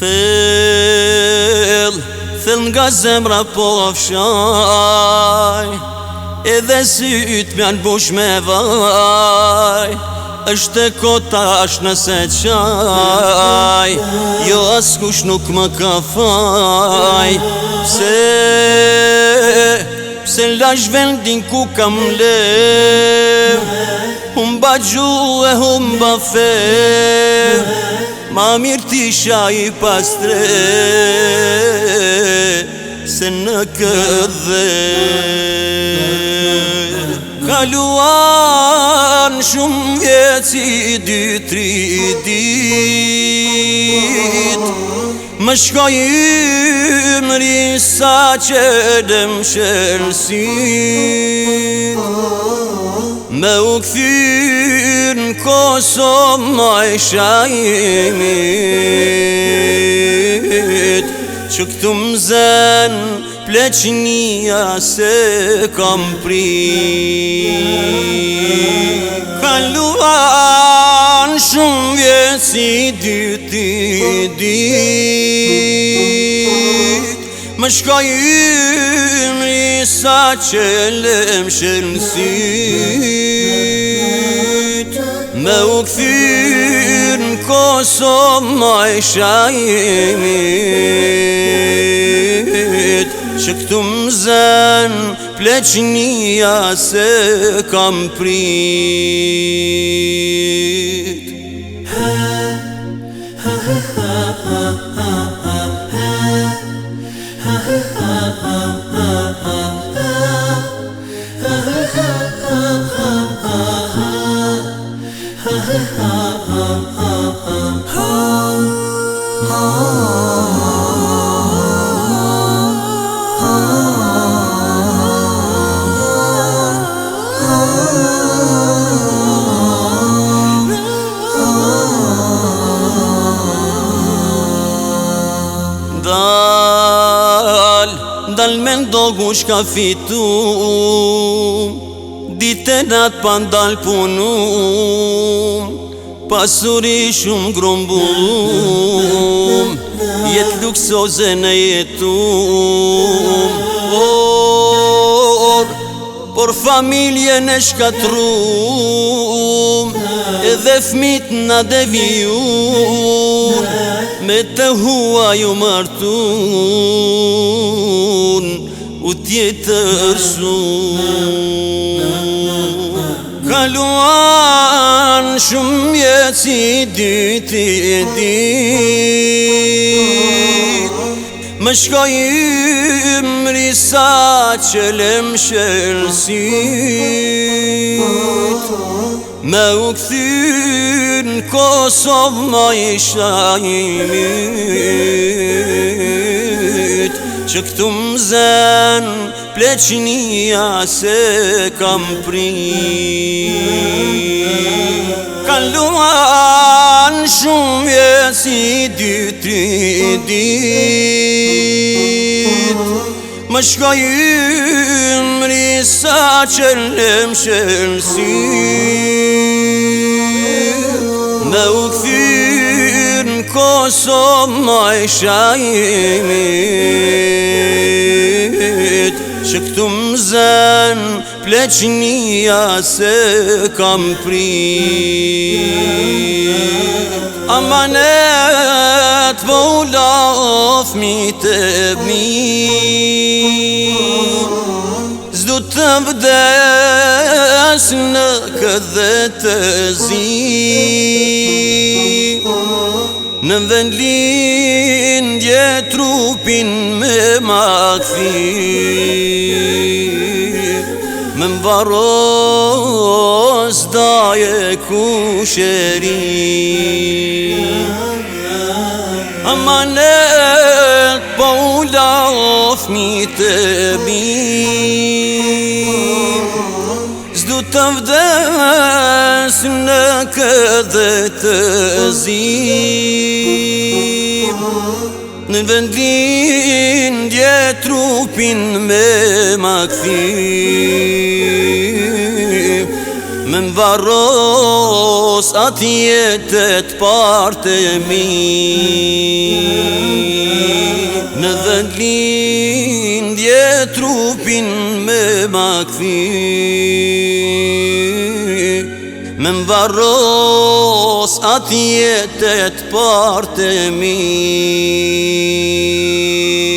Thel, thel nga zemra po afshaj Edhe si ytë më janë bush me vaj është e kota është nëse qaj Jo as nuk më ka faj Pse, pse lash vendin ku kam le Hum ba gjuhe, humba ba Ma mirë ti shaj pastre Se në këdhe Kaluan shumë vjeci dy tri dit Më shkoj më risa që dëmë shërësi Më u këthyrë në koso më e shajimit Që këtu më zënë pleqnia se kam pri Kaluan shumë vjetë si dy ty di më shkoj ymri sa që lem shërnësit Me u këthyr në Kosovë ma e shajimit Që këtu më zën pleqnia se kam prit Dal, dal me ndogu shka fitu Dite nat pa ndal punu Pasuri shumë grumbullu nuk so në jetu Por, por familje në shkatru Edhe fmit në deviju Me të hua ju martu U tjetër ërsu Kaluan shumë jetë si dy tjetin Më shkoj imri sa qëlem shërësit Me u këthyn Kosovë ma isha imit Që këtu më zen pleqnia se kam prit kaluan shumë vje si dy tri dit Më shkoj në mri sa qëllëm shëllësi Dhe u këthyr në Kosovë më isha imit që këtu më zën pleçnia se kam prit Amanet po u lof mi të bni Zdu të vdes në këdhe të zin Në vend dje trupin me ma Më më varos daje ku shërin Ama ne po u lafmi të bim Zdu të vdes në këdhe të zim Në vendin dje trupin me më këthi Me më varos atë jetet parte e mi Në vendin dje trupin me më këthi varros atjetet partë e mirë